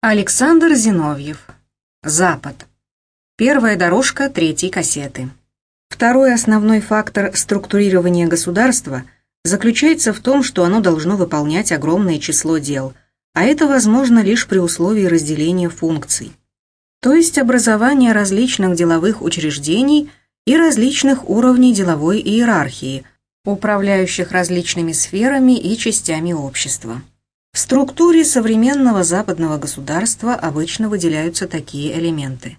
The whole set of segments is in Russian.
Александр Зиновьев. Запад. Первая дорожка третьей кассеты. Второй основной фактор структурирования государства заключается в том, что оно должно выполнять огромное число дел, а это возможно лишь при условии разделения функций, то есть образования различных деловых учреждений и различных уровней деловой иерархии, управляющих различными сферами и частями общества. В структуре современного западного государства обычно выделяются такие элементы.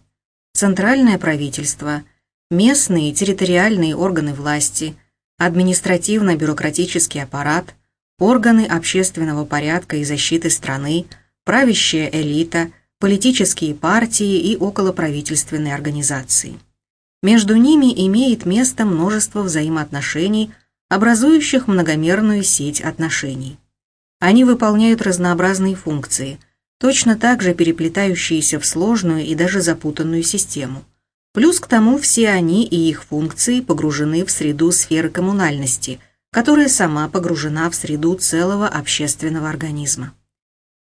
Центральное правительство, местные и территориальные органы власти, административно-бюрократический аппарат, органы общественного порядка и защиты страны, правящая элита, политические партии и околоправительственные организации. Между ними имеет место множество взаимоотношений, образующих многомерную сеть отношений. Они выполняют разнообразные функции, точно так же переплетающиеся в сложную и даже запутанную систему. Плюс к тому все они и их функции погружены в среду сферы коммунальности, которая сама погружена в среду целого общественного организма.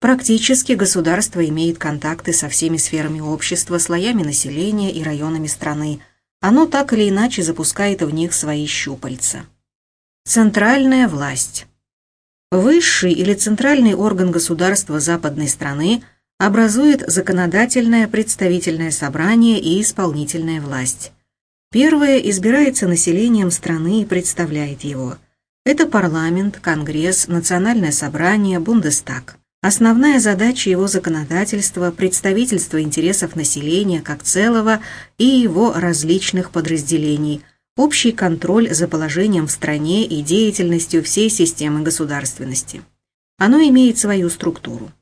Практически государство имеет контакты со всеми сферами общества, слоями населения и районами страны. Оно так или иначе запускает в них свои щупальца. Центральная власть. Высший или центральный орган государства западной страны образует законодательное представительное собрание и исполнительная власть. Первое избирается населением страны и представляет его. Это парламент, конгресс, национальное собрание, Бундестаг. Основная задача его законодательства – представительство интересов населения как целого и его различных подразделений – общий контроль за положением в стране и деятельностью всей системы государственности. Оно имеет свою структуру.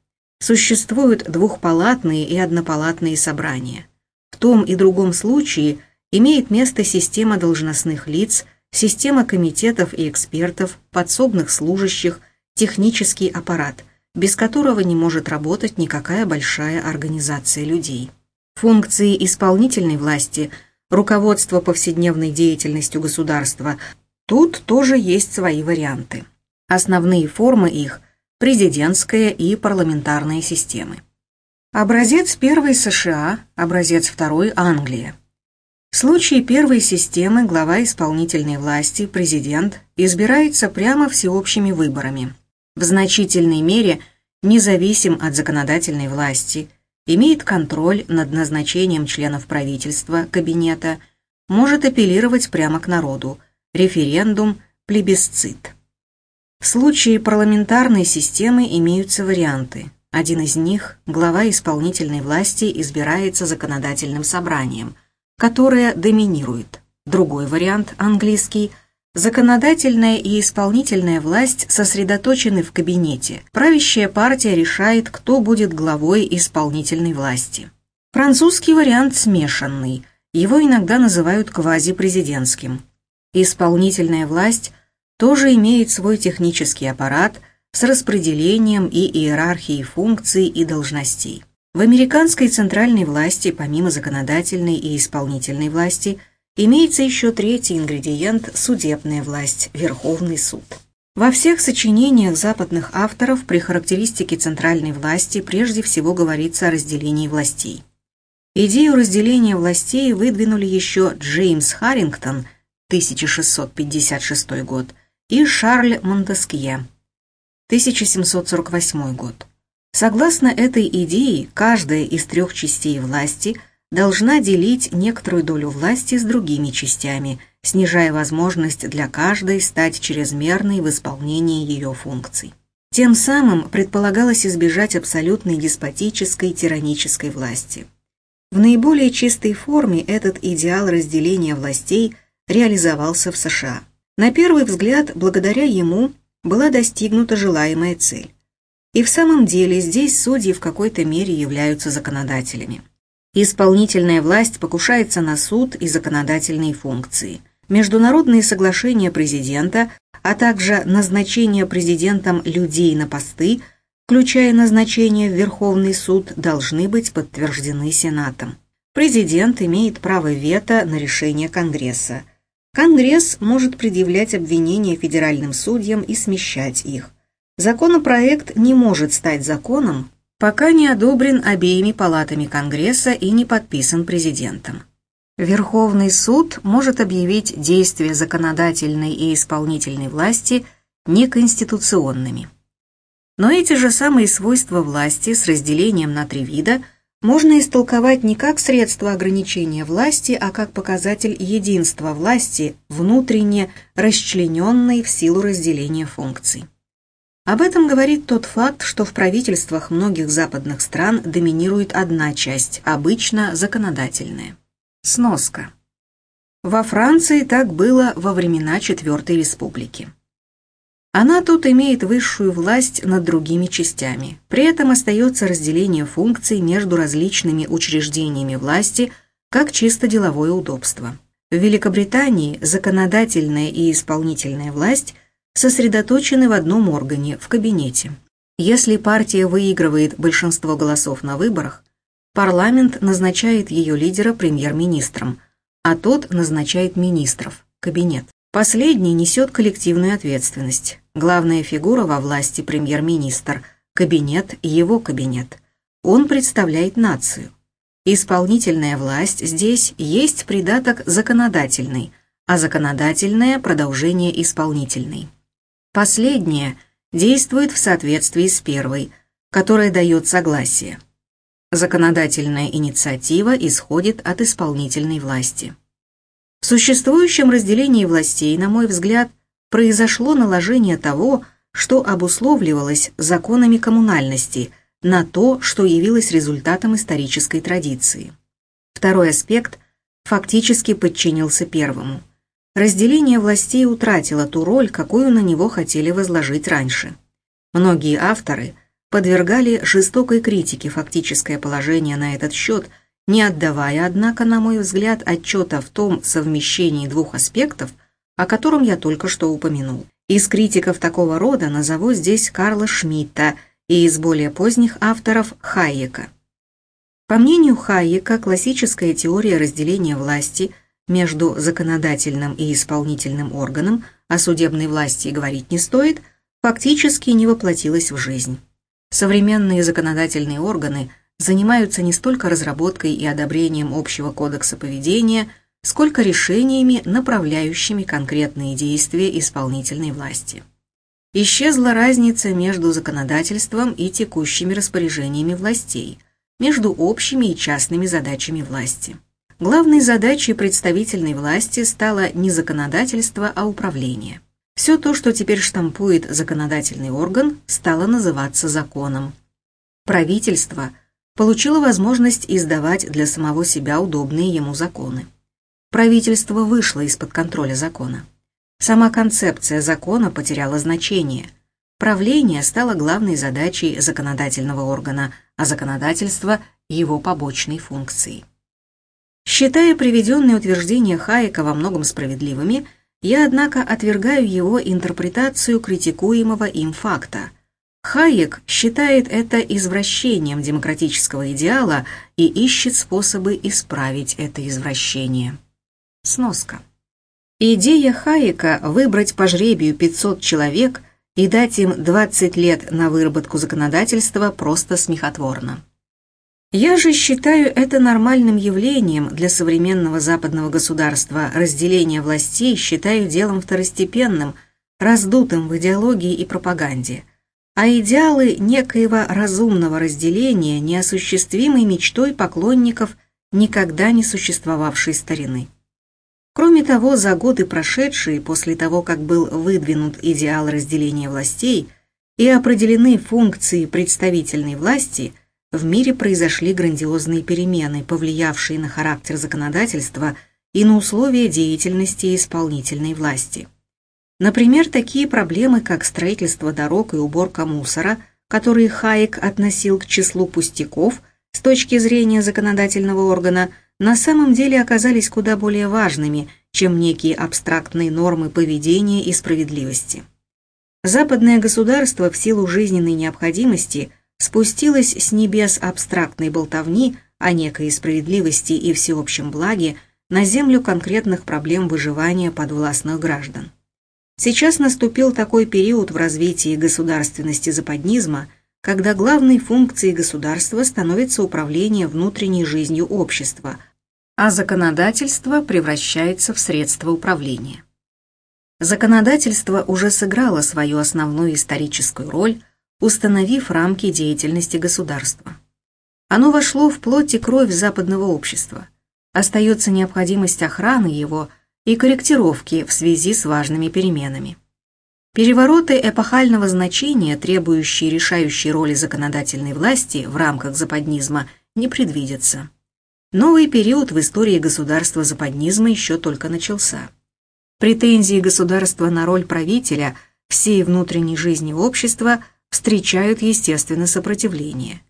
Существуют двухпалатные и однопалатные собрания. В том и другом случае имеет место система должностных лиц, система комитетов и экспертов, подсобных служащих, технический аппарат, без которого не может работать никакая большая организация людей. Функции исполнительной власти – руководство повседневной деятельностью государства, тут тоже есть свои варианты. Основные формы их – президентская и парламентарные системы. Образец первой США, образец второй Англия. В случае первой системы глава исполнительной власти, президент, избирается прямо всеобщими выборами. В значительной мере независим от законодательной власти – имеет контроль над назначением членов правительства, кабинета, может апеллировать прямо к народу, референдум, плебисцит. В случае парламентарной системы имеются варианты. Один из них – глава исполнительной власти избирается законодательным собранием, которое доминирует. Другой вариант, английский – Законодательная и исполнительная власть сосредоточены в кабинете. Правящая партия решает, кто будет главой исполнительной власти. Французский вариант смешанный. Его иногда называют квазипрезидентским. Исполнительная власть тоже имеет свой технический аппарат с распределением и иерархией функций и должностей. В американской центральной власти, помимо законодательной и исполнительной власти – Имеется еще третий ингредиент – судебная власть, Верховный суд. Во всех сочинениях западных авторов при характеристике центральной власти прежде всего говорится о разделении властей. Идею разделения властей выдвинули еще Джеймс Харрингтон, 1656 год, и Шарль Монтескье, 1748 год. Согласно этой идее, каждая из трех частей власти – должна делить некоторую долю власти с другими частями, снижая возможность для каждой стать чрезмерной в исполнении ее функций. Тем самым предполагалось избежать абсолютной деспотической тиранической власти. В наиболее чистой форме этот идеал разделения властей реализовался в США. На первый взгляд, благодаря ему была достигнута желаемая цель. И в самом деле здесь судьи в какой-то мере являются законодателями. Исполнительная власть покушается на суд и законодательные функции. Международные соглашения президента, а также назначение президентом людей на посты, включая назначение в Верховный суд, должны быть подтверждены Сенатом. Президент имеет право вето на решение Конгресса. Конгресс может предъявлять обвинения федеральным судьям и смещать их. Законопроект не может стать законом, пока не одобрен обеими палатами Конгресса и не подписан президентом. Верховный суд может объявить действия законодательной и исполнительной власти неконституционными. Но эти же самые свойства власти с разделением на три вида можно истолковать не как средство ограничения власти, а как показатель единства власти, внутренне расчлененной в силу разделения функций. Об этом говорит тот факт, что в правительствах многих западных стран доминирует одна часть, обычно законодательная. Сноска. Во Франции так было во времена Четвертой Республики. Она тут имеет высшую власть над другими частями. При этом остается разделение функций между различными учреждениями власти как чисто деловое удобство. В Великобритании законодательная и исполнительная власть сосредоточены в одном органе, в кабинете. Если партия выигрывает большинство голосов на выборах, парламент назначает ее лидера премьер-министром, а тот назначает министров, кабинет. Последний несет коллективную ответственность. Главная фигура во власти премьер-министр, кабинет – его кабинет. Он представляет нацию. Исполнительная власть здесь есть придаток законодательный, а законодательное – продолжение исполнительной. Последнее действует в соответствии с первой, которая дает согласие. Законодательная инициатива исходит от исполнительной власти. В существующем разделении властей, на мой взгляд, произошло наложение того, что обусловливалось законами коммунальности, на то, что явилось результатом исторической традиции. Второй аспект фактически подчинился первому. Разделение властей утратило ту роль, какую на него хотели возложить раньше. Многие авторы подвергали жестокой критике фактическое положение на этот счет – не отдавая, однако, на мой взгляд, отчета в том совмещении двух аспектов, о котором я только что упомянул. Из критиков такого рода назову здесь Карла Шмидта и из более поздних авторов Хайека. По мнению Хайека, классическая теория разделения власти между законодательным и исполнительным органом, о судебной власти говорить не стоит, фактически не воплотилась в жизнь. Современные законодательные органы – занимаются не столько разработкой и одобрением общего кодекса поведения, сколько решениями, направляющими конкретные действия исполнительной власти. Исчезла разница между законодательством и текущими распоряжениями властей, между общими и частными задачами власти. Главной задачей представительной власти стало не законодательство, а управление. Все то, что теперь штампует законодательный орган, стало называться законом. Правительство – получило возможность издавать для самого себя удобные ему законы. Правительство вышло из-под контроля закона. Сама концепция закона потеряла значение. Правление стало главной задачей законодательного органа, а законодательство – его побочной функцией. Считая приведенные утверждения Хайека во многом справедливыми, я, однако, отвергаю его интерпретацию критикуемого им факта – Хайек считает это извращением демократического идеала и ищет способы исправить это извращение. Сноска. Идея Хайека выбрать по жребию 500 человек и дать им 20 лет на выработку законодательства просто смехотворна. Я же считаю это нормальным явлением для современного западного государства. Разделение властей считаю делом второстепенным, раздутым в идеологии и пропаганде – а идеалы некоего разумного разделения неосуществимой мечтой поклонников никогда не существовавшей старины. Кроме того, за годы прошедшие после того, как был выдвинут идеал разделения властей и определены функции представительной власти, в мире произошли грандиозные перемены, повлиявшие на характер законодательства и на условия деятельности исполнительной власти. Например, такие проблемы, как строительство дорог и уборка мусора, которые Хайек относил к числу пустяков с точки зрения законодательного органа, на самом деле оказались куда более важными, чем некие абстрактные нормы поведения и справедливости. Западное государство в силу жизненной необходимости спустилось с небес абстрактной болтовни о некой справедливости и всеобщем благе на землю конкретных проблем выживания подвластных граждан. Сейчас наступил такой период в развитии государственности западнизма, когда главной функцией государства становится управление внутренней жизнью общества, а законодательство превращается в средство управления. Законодательство уже сыграло свою основную историческую роль, установив рамки деятельности государства. Оно вошло в плоть и кровь западного общества. Остается необходимость охраны его и корректировки в связи с важными переменами. Перевороты эпохального значения, требующие решающей роли законодательной власти в рамках западнизма, не предвидятся. Новый период в истории государства западнизма еще только начался. Претензии государства на роль правителя всей внутренней жизни общества встречают, естественно, сопротивление.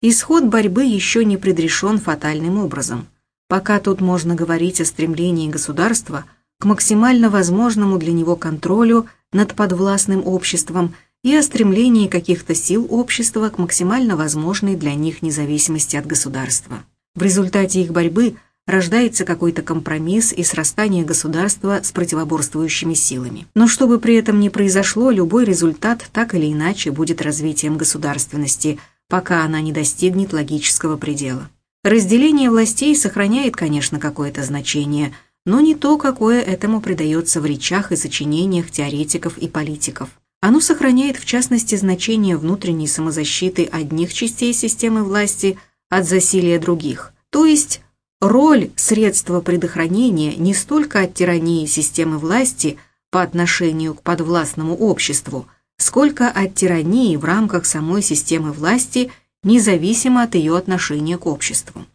Исход борьбы еще не предрешен фатальным образом. Пока тут можно говорить о стремлении государства к максимально возможному для него контролю над подвластным обществом и о стремлении каких-то сил общества к максимально возможной для них независимости от государства. В результате их борьбы – рождается какой-то компромисс и срастание государства с противоборствующими силами. Но чтобы при этом не произошло, любой результат так или иначе будет развитием государственности, пока она не достигнет логического предела. Разделение властей сохраняет, конечно, какое-то значение, но не то, какое этому придается в речах и сочинениях теоретиков и политиков. Оно сохраняет, в частности, значение внутренней самозащиты одних частей системы власти от засилия других, то есть Роль средства предохранения не столько от тирании системы власти по отношению к подвластному обществу, сколько от тирании в рамках самой системы власти, независимо от ее отношения к обществу.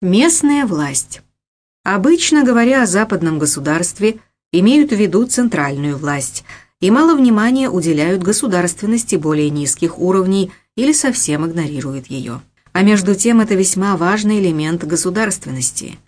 Местная власть. Обычно говоря о западном государстве, имеют в виду центральную власть и мало внимания уделяют государственности более низких уровней или совсем игнорируют ее. А между тем это весьма важный элемент государственности.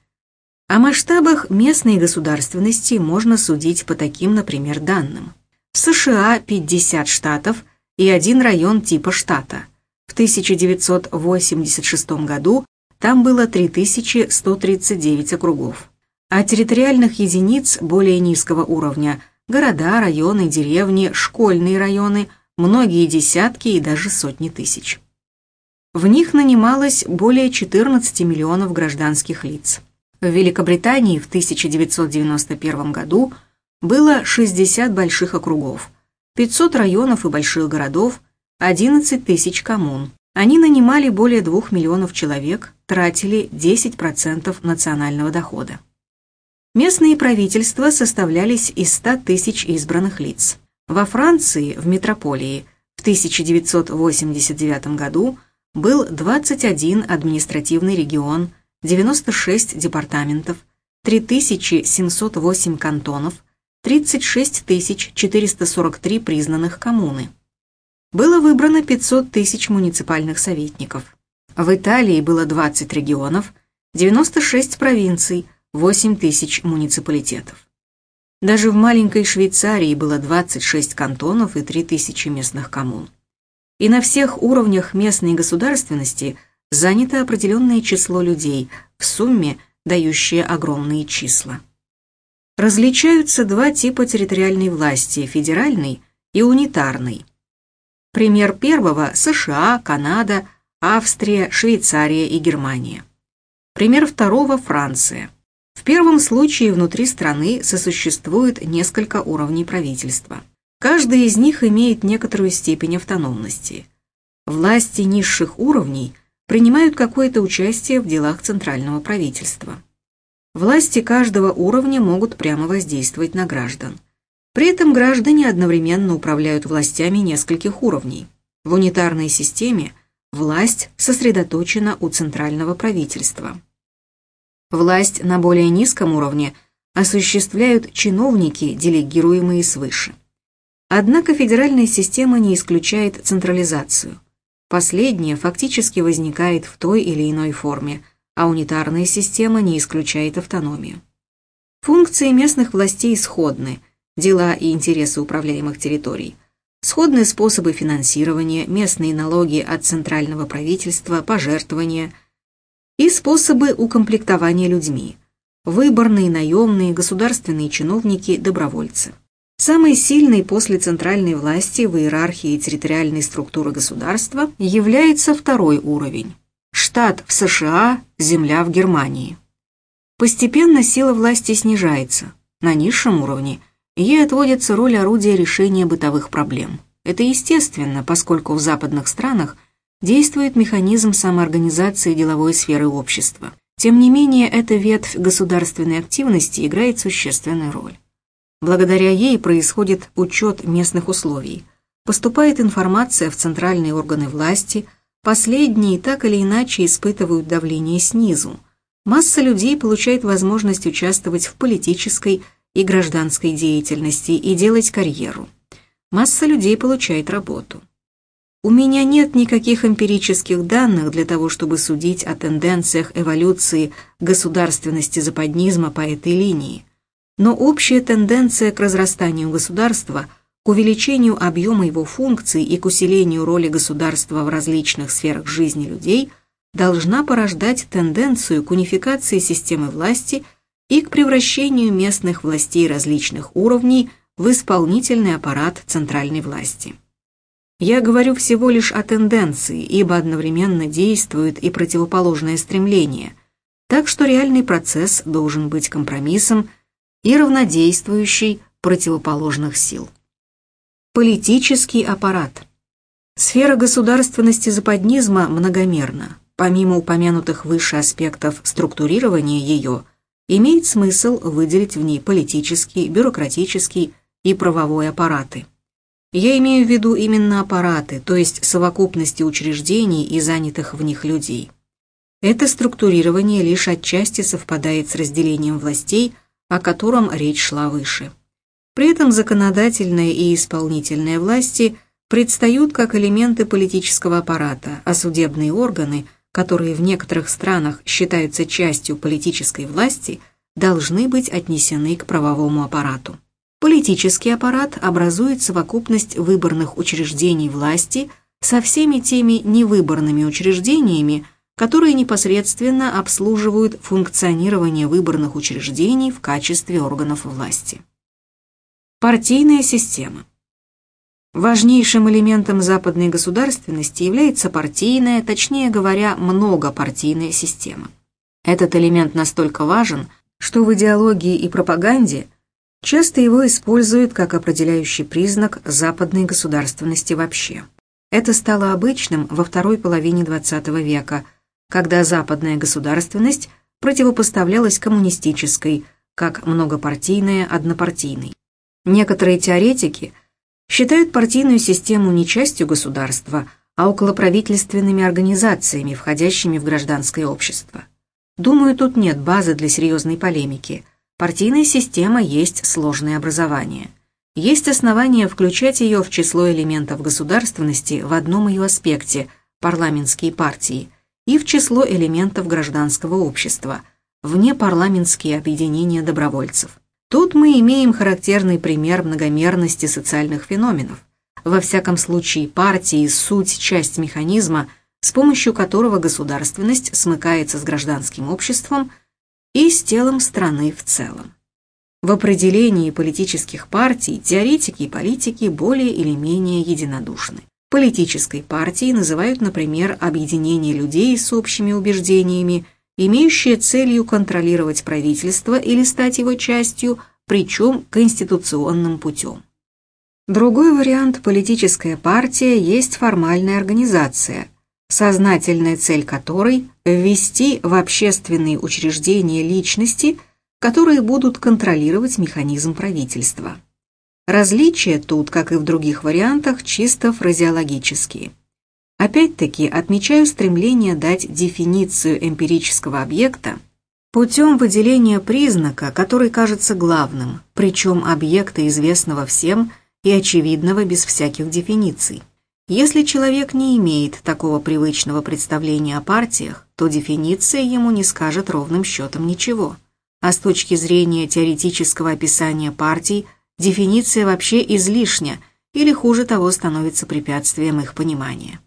О масштабах местной государственности можно судить по таким, например, данным. В США 50 штатов и один район типа штата. В 1986 году там было 3139 округов. А территориальных единиц более низкого уровня – города, районы, деревни, школьные районы – многие десятки и даже сотни тысяч. В них нанималось более 14 миллионов гражданских лиц. В Великобритании в 1991 году было 60 больших округов, 500 районов и больших городов, 11 тысяч коммун. Они нанимали более 2 миллионов человек, тратили 10% национального дохода. Местные правительства составлялись из 100 тысяч избранных лиц. Во Франции, в метрополии, в 1989 году был 21 административный регион, 96 департаментов, 3708 кантонов, 36 443 признанных коммуны. Было выбрано 500 тысяч муниципальных советников. В Италии было 20 регионов, 96 провинций, 8 тысяч муниципалитетов. Даже в маленькой Швейцарии было 26 кантонов и 3 тысячи местных коммун и на всех уровнях местной государственности занято определенное число людей, в сумме дающие огромные числа. Различаются два типа территориальной власти – федеральной и унитарной. Пример первого – США, Канада, Австрия, Швейцария и Германия. Пример второго – Франция. В первом случае внутри страны сосуществует несколько уровней правительства. Каждый из них имеет некоторую степень автономности. Власти низших уровней принимают какое-то участие в делах центрального правительства. Власти каждого уровня могут прямо воздействовать на граждан. При этом граждане одновременно управляют властями нескольких уровней. В унитарной системе власть сосредоточена у центрального правительства. Власть на более низком уровне осуществляют чиновники, делегируемые свыше. Однако федеральная система не исключает централизацию. Последняя фактически возникает в той или иной форме, а унитарная система не исключает автономию. Функции местных властей сходны, дела и интересы управляемых территорий, сходные способы финансирования, местные налоги от центрального правительства, пожертвования и способы укомплектования людьми, выборные, наемные, государственные чиновники, добровольцы. Самой сильной после центральной власти в иерархии территориальной структуры государства является второй уровень – штат в США, земля в Германии. Постепенно сила власти снижается. На низшем уровне ей отводится роль орудия решения бытовых проблем. Это естественно, поскольку в западных странах действует механизм самоорганизации деловой сферы общества. Тем не менее, эта ветвь государственной активности играет существенную роль. Благодаря ей происходит учет местных условий. Поступает информация в центральные органы власти, последние так или иначе испытывают давление снизу. Масса людей получает возможность участвовать в политической и гражданской деятельности и делать карьеру. Масса людей получает работу. У меня нет никаких эмпирических данных для того, чтобы судить о тенденциях эволюции государственности западнизма по этой линии. Но общая тенденция к разрастанию государства, к увеличению объема его функций и к усилению роли государства в различных сферах жизни людей должна порождать тенденцию к унификации системы власти и к превращению местных властей различных уровней в исполнительный аппарат центральной власти. Я говорю всего лишь о тенденции, ибо одновременно действует и противоположное стремление, так что реальный процесс должен быть компромиссом и равнодействующей противоположных сил. Политический аппарат. Сфера государственности западнизма многомерна. Помимо упомянутых выше аспектов структурирования ее, имеет смысл выделить в ней политический, бюрократический и правовой аппараты. Я имею в виду именно аппараты, то есть совокупности учреждений и занятых в них людей. Это структурирование лишь отчасти совпадает с разделением властей – о котором речь шла выше. При этом законодательная и исполнительная власти предстают как элементы политического аппарата, а судебные органы, которые в некоторых странах считаются частью политической власти, должны быть отнесены к правовому аппарату. Политический аппарат образует совокупность выборных учреждений власти со всеми теми невыборными учреждениями, которые непосредственно обслуживают функционирование выборных учреждений в качестве органов власти. Партийная система. Важнейшим элементом западной государственности является партийная, точнее говоря, многопартийная система. Этот элемент настолько важен, что в идеологии и пропаганде часто его используют как определяющий признак западной государственности вообще. Это стало обычным во второй половине XX века – когда западная государственность противопоставлялась коммунистической, как многопартийная однопартийной. Некоторые теоретики считают партийную систему не частью государства, а околоправительственными организациями, входящими в гражданское общество. Думаю, тут нет базы для серьезной полемики. Партийная система есть сложное образование. Есть основания включать ее в число элементов государственности в одном ее аспекте – парламентские партии, и в число элементов гражданского общества, вне парламентские объединения добровольцев. Тут мы имеем характерный пример многомерности социальных феноменов. Во всяком случае, партии – суть, часть механизма, с помощью которого государственность смыкается с гражданским обществом и с телом страны в целом. В определении политических партий теоретики и политики более или менее единодушны. Политической партией называют, например, объединение людей с общими убеждениями, имеющее целью контролировать правительство или стать его частью, причем конституционным путем. Другой вариант политическая партия есть формальная организация, сознательная цель которой – ввести в общественные учреждения личности, которые будут контролировать механизм правительства. Различия тут, как и в других вариантах, чисто фразеологические. Опять-таки отмечаю стремление дать дефиницию эмпирического объекта путем выделения признака, который кажется главным, причем объекта известного всем и очевидного без всяких дефиниций. Если человек не имеет такого привычного представления о партиях, то дефиниция ему не скажет ровным счетом ничего. А с точки зрения теоретического описания партий – дефиниция вообще излишня или, хуже того, становится препятствием их понимания.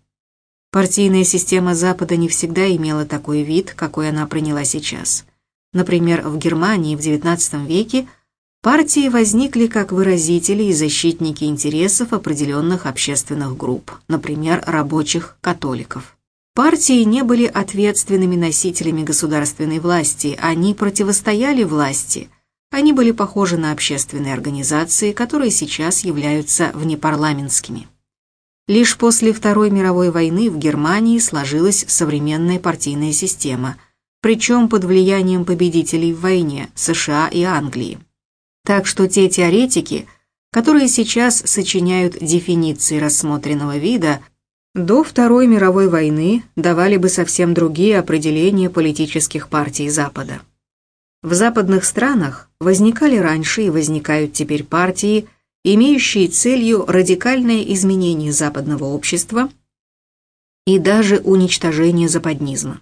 Партийная система Запада не всегда имела такой вид, какой она приняла сейчас. Например, в Германии в XIX веке Партии возникли как выразители и защитники интересов определенных общественных групп, например, рабочих католиков. Партии не были ответственными носителями государственной власти, они противостояли власти. Они были похожи на общественные организации, которые сейчас являются внепарламентскими. Лишь после Второй мировой войны в Германии сложилась современная партийная система, причем под влиянием победителей в войне США и Англии. Так что те теоретики, которые сейчас сочиняют дефиниции рассмотренного вида, до Второй мировой войны давали бы совсем другие определения политических партий Запада. В западных странах возникали раньше и возникают теперь партии, имеющие целью радикальное изменение западного общества и даже уничтожение западнизма.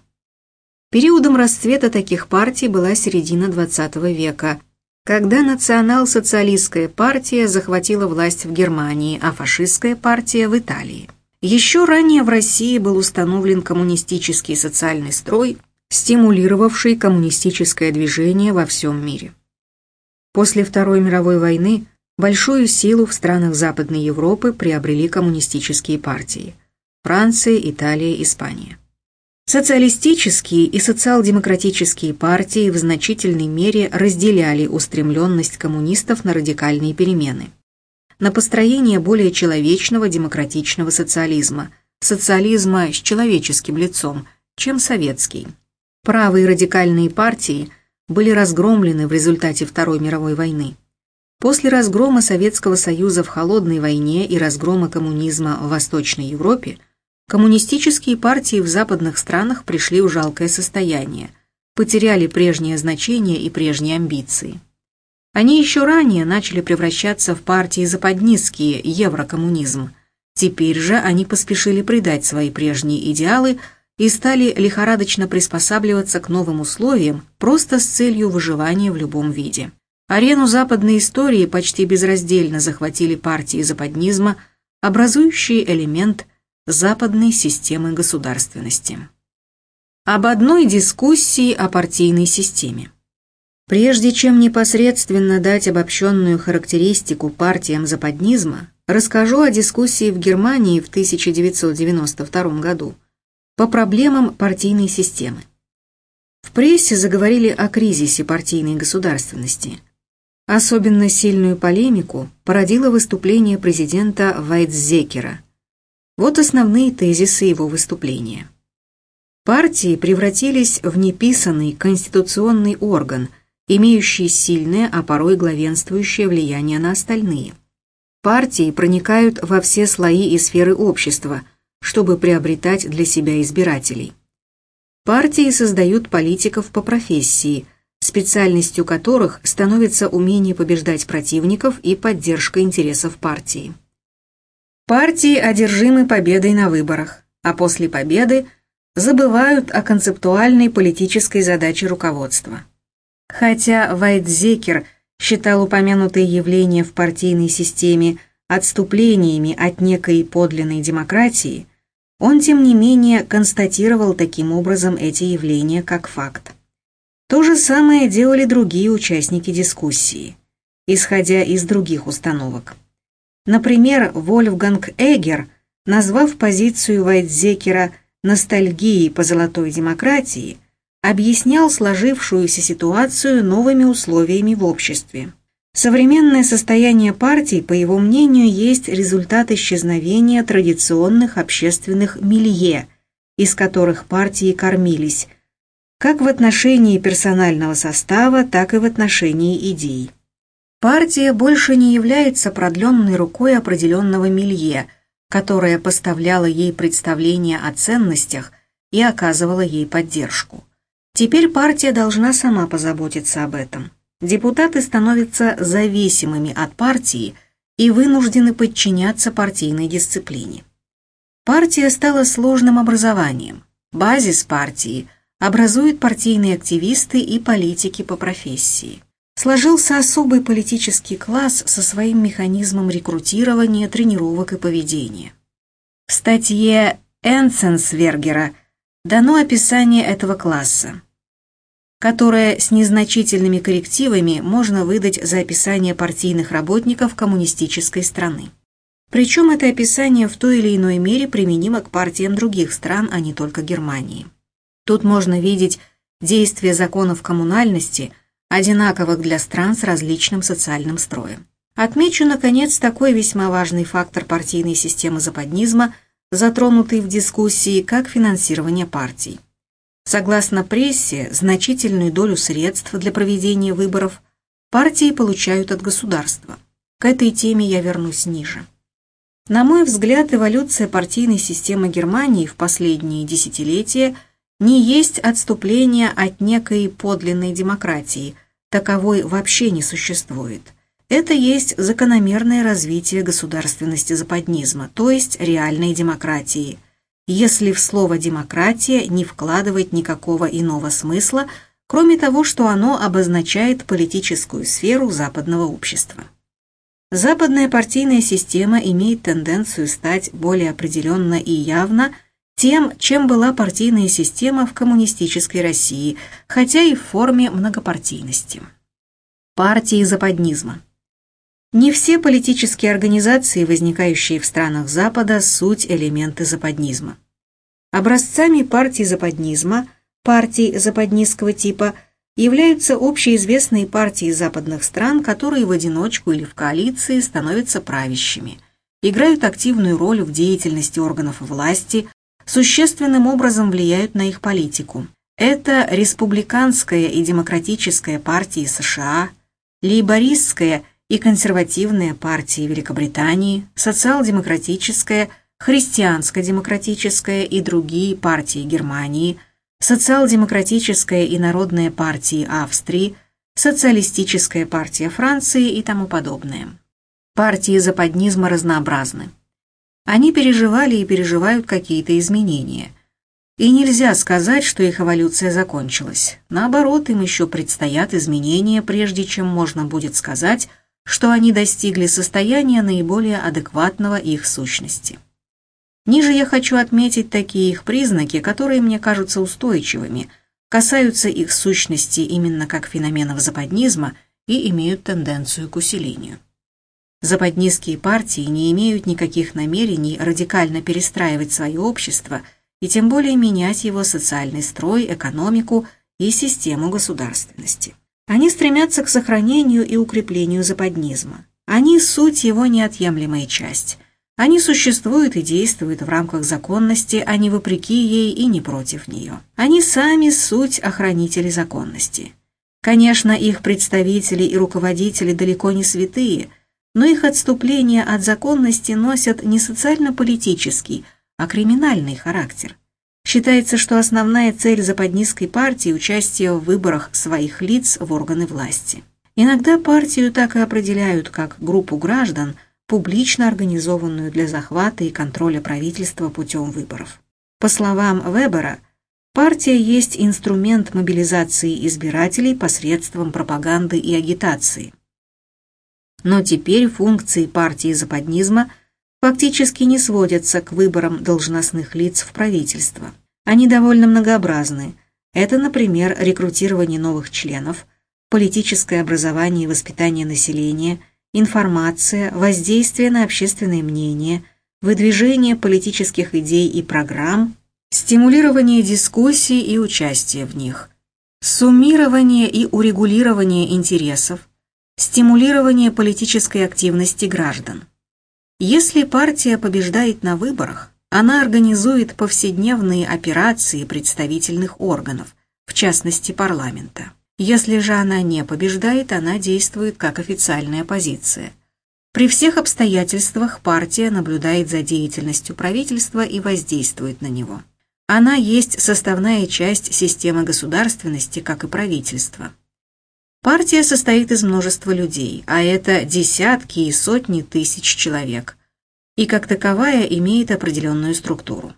Периодом расцвета таких партий была середина XX века, когда национал-социалистская партия захватила власть в Германии, а фашистская партия в Италии. Еще ранее в России был установлен коммунистический социальный строй, стимулировавший коммунистическое движение во всем мире. После Второй мировой войны большую силу в странах Западной Европы приобрели коммунистические партии – Франция, Италия, Испания. Социалистические и социал-демократические партии в значительной мере разделяли устремленность коммунистов на радикальные перемены. На построение более человечного демократичного социализма, социализма с человеческим лицом, чем советский. Правые радикальные партии были разгромлены в результате Второй мировой войны. После разгрома Советского Союза в Холодной войне и разгрома коммунизма в Восточной Европе – Коммунистические партии в западных странах пришли в жалкое состояние, потеряли прежнее значение и прежние амбиции. Они еще ранее начали превращаться в партии западнистские, еврокоммунизм. Теперь же они поспешили предать свои прежние идеалы и стали лихорадочно приспосабливаться к новым условиям просто с целью выживания в любом виде. Арену западной истории почти безраздельно захватили партии западнизма, образующие элемент – западной системы государственности. Об одной дискуссии о партийной системе. Прежде чем непосредственно дать обобщенную характеристику партиям западнизма, расскажу о дискуссии в Германии в 1992 году по проблемам партийной системы. В прессе заговорили о кризисе партийной государственности. Особенно сильную полемику породило выступление президента Вайтзекера – вот основные тезисы его выступления. Партии превратились в неписанный конституционный орган, имеющий сильное, а порой главенствующее влияние на остальные. Партии проникают во все слои и сферы общества, чтобы приобретать для себя избирателей. Партии создают политиков по профессии, специальностью которых становится умение побеждать противников и поддержка интересов партии. Партии одержимы победой на выборах, а после победы забывают о концептуальной политической задаче руководства. Хотя Вайтзекер считал упомянутые явления в партийной системе отступлениями от некой подлинной демократии, он, тем не менее, констатировал таким образом эти явления как факт. То же самое делали другие участники дискуссии, исходя из других установок. Например, Вольфганг Эгер, назвав позицию Вайтзекера ностальгией по золотой демократии, объяснял сложившуюся ситуацию новыми условиями в обществе. Современное состояние партий, по его мнению, есть результат исчезновения традиционных общественных милье, из которых партии кормились, как в отношении персонального состава, так и в отношении идей. Партия больше не является продленной рукой определенного милье, которое поставляло ей представления о ценностях и оказывало ей поддержку. Теперь партия должна сама позаботиться об этом. Депутаты становятся зависимыми от партии и вынуждены подчиняться партийной дисциплине. Партия стала сложным образованием. Базис партии образуют партийные активисты и политики по профессии сложился особый политический класс со своим механизмом рекрутирования, тренировок и поведения. В статье Энсенсвергера дано описание этого класса. Которое с незначительными коррективами можно выдать за описание партийных работников коммунистической страны. Причем это описание в той или иной мере применимо к партиям других стран, а не только Германии. Тут можно видеть действие законов коммунальности, одинаковых для стран с различным социальным строем. Отмечу, наконец, такой весьма важный фактор партийной системы западнизма, затронутый в дискуссии, как финансирование партий. Согласно прессе, значительную долю средств для проведения выборов партии получают от государства. К этой теме я вернусь ниже. На мой взгляд, эволюция партийной системы Германии в последние десятилетия не есть отступление от некой подлинной демократии, таковой вообще не существует. Это есть закономерное развитие государственности западнизма, то есть реальной демократии, если в слово «демократия» не вкладывать никакого иного смысла, кроме того, что оно обозначает политическую сферу западного общества. Западная партийная система имеет тенденцию стать более определенно и явно тем, чем была партийная система в коммунистической России, хотя и в форме многопартийности. Партии западнизма не все политические организации, возникающие в странах Запада, суть элементы западнизма. Образцами партий западнизма, партий западнистского типа, являются общеизвестные партии западных стран, которые в одиночку или в коалиции становятся правящими, играют активную роль в деятельности органов власти, существенным образом влияют на их политику. Это республиканская и демократическая партии США, лейбористская – и консервативные партии Великобритании, социал-демократическая, христианско-демократическая и другие партии Германии, социал-демократическая и народная партии Австрии, социалистическая партия Франции и тому подобное. Партии западнизма разнообразны. Они переживали и переживают какие-то изменения. И нельзя сказать, что их эволюция закончилась. Наоборот, им еще предстоят изменения, прежде чем можно будет сказать, что они достигли состояния наиболее адекватного их сущности. Ниже я хочу отметить такие их признаки, которые мне кажутся устойчивыми, касаются их сущности именно как феноменов западнизма и имеют тенденцию к усилению. Западнистские партии не имеют никаких намерений радикально перестраивать свое общество и тем более менять его социальный строй, экономику и систему государственности. Они стремятся к сохранению и укреплению западнизма. Они – суть его неотъемлемая часть. Они существуют и действуют в рамках законности, а не вопреки ей и не против нее. Они сами – суть охранители законности. Конечно, их представители и руководители далеко не святые, но их отступления от законности носят не социально-политический, а криминальный характер – Считается, что основная цель западнистской партии – участие в выборах своих лиц в органы власти. Иногда партию так и определяют как группу граждан, публично организованную для захвата и контроля правительства путем выборов. По словам Вебера, партия есть инструмент мобилизации избирателей посредством пропаганды и агитации. Но теперь функции партии западнизма – фактически не сводятся к выборам должностных лиц в правительство. Они довольно многообразны. Это, например, рекрутирование новых членов, политическое образование и воспитание населения, информация, воздействие на общественное мнение, выдвижение политических идей и программ, стимулирование дискуссий и участие в них, суммирование и урегулирование интересов, стимулирование политической активности граждан. Если партия побеждает на выборах, она организует повседневные операции представительных органов, в частности парламента. Если же она не побеждает, она действует как официальная оппозиция. При всех обстоятельствах партия наблюдает за деятельностью правительства и воздействует на него. Она есть составная часть системы государственности, как и правительство. Партия состоит из множества людей, а это десятки и сотни тысяч человек, и как таковая имеет определенную структуру.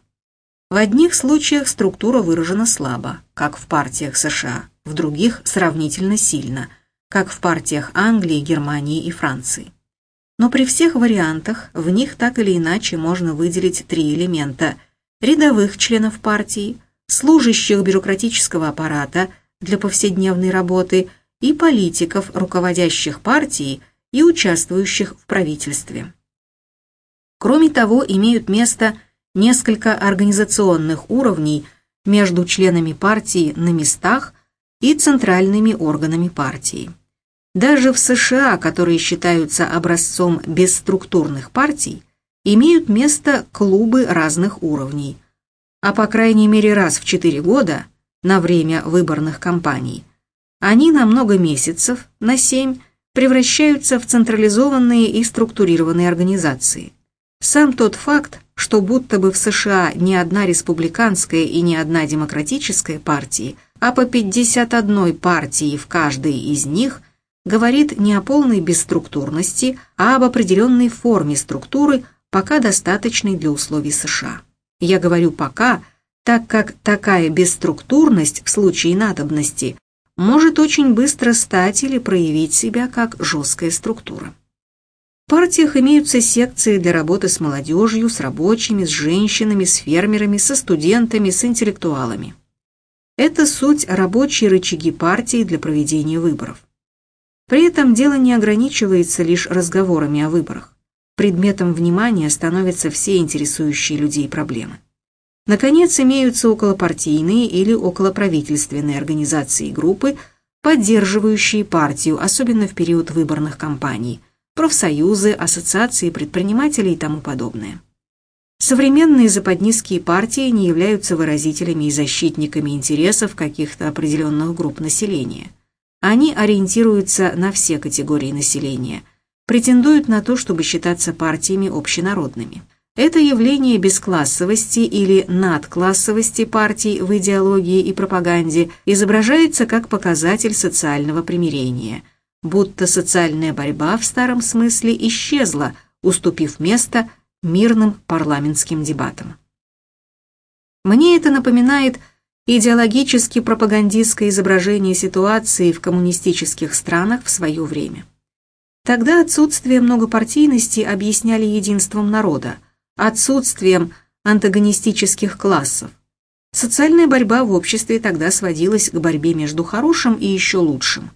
В одних случаях структура выражена слабо, как в партиях США, в других сравнительно сильно, как в партиях Англии, Германии и Франции. Но при всех вариантах в них так или иначе можно выделить три элемента – рядовых членов партии, служащих бюрократического аппарата – для повседневной работы, и политиков, руководящих партией и участвующих в правительстве. Кроме того, имеют место несколько организационных уровней между членами партии на местах и центральными органами партии. Даже в США, которые считаются образцом бесструктурных партий, имеют место клубы разных уровней, а по крайней мере раз в 4 года на время выборных кампаний они на много месяцев, на 7, превращаются в централизованные и структурированные организации. Сам тот факт, что будто бы в США ни одна республиканская и ни одна демократическая партии, а по 51 партии в каждой из них, говорит не о полной бесструктурности, а об определенной форме структуры, пока достаточной для условий США. Я говорю «пока», так как такая бесструктурность в случае надобности может очень быстро стать или проявить себя как жесткая структура. В партиях имеются секции для работы с молодежью, с рабочими, с женщинами, с фермерами, со студентами, с интеллектуалами. Это суть рабочие рычаги партии для проведения выборов. При этом дело не ограничивается лишь разговорами о выборах. Предметом внимания становятся все интересующие людей проблемы. Наконец, имеются околопартийные или околоправительственные организации и группы, поддерживающие партию, особенно в период выборных кампаний – профсоюзы, ассоциации предпринимателей и тому подобное. Современные западнистские партии не являются выразителями и защитниками интересов каких-то определенных групп населения. Они ориентируются на все категории населения, претендуют на то, чтобы считаться партиями общенародными. Это явление бесклассовости или надклассовости партий в идеологии и пропаганде изображается как показатель социального примирения – будто социальная борьба в старом смысле исчезла, уступив место мирным парламентским дебатам. Мне это напоминает идеологически пропагандистское изображение ситуации в коммунистических странах в свое время. Тогда отсутствие многопартийности объясняли единством народа, отсутствием антагонистических классов. Социальная борьба в обществе тогда сводилась к борьбе между хорошим и еще лучшим.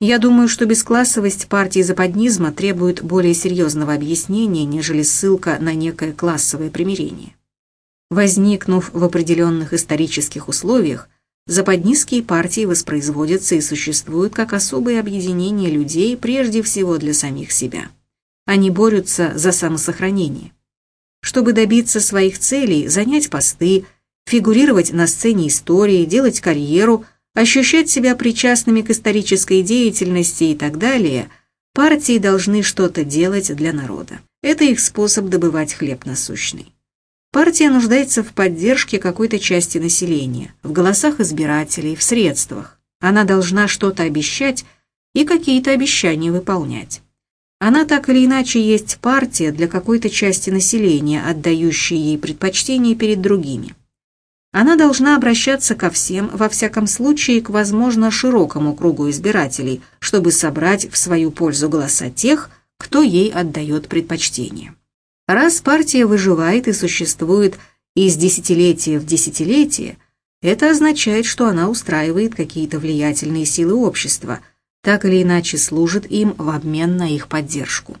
Я думаю, что бесклассовость партии западнизма требует более серьезного объяснения, нежели ссылка на некое классовое примирение. Возникнув в определенных исторических условиях, западнистские партии воспроизводятся и существуют как особые объединения людей прежде всего для самих себя. Они борются за самосохранение. Чтобы добиться своих целей, занять посты, фигурировать на сцене истории, делать карьеру – ощущать себя причастными к исторической деятельности и так далее, партии должны что-то делать для народа. Это их способ добывать хлеб насущный. Партия нуждается в поддержке какой-то части населения, в голосах избирателей, в средствах. Она должна что-то обещать и какие-то обещания выполнять. Она так или иначе есть партия для какой-то части населения, отдающей ей предпочтение перед другими. Она должна обращаться ко всем, во всяком случае, к возможно широкому кругу избирателей, чтобы собрать в свою пользу голоса тех, кто ей отдает предпочтение. Раз партия выживает и существует из десятилетия в десятилетие, это означает, что она устраивает какие-то влиятельные силы общества, так или иначе служит им в обмен на их поддержку.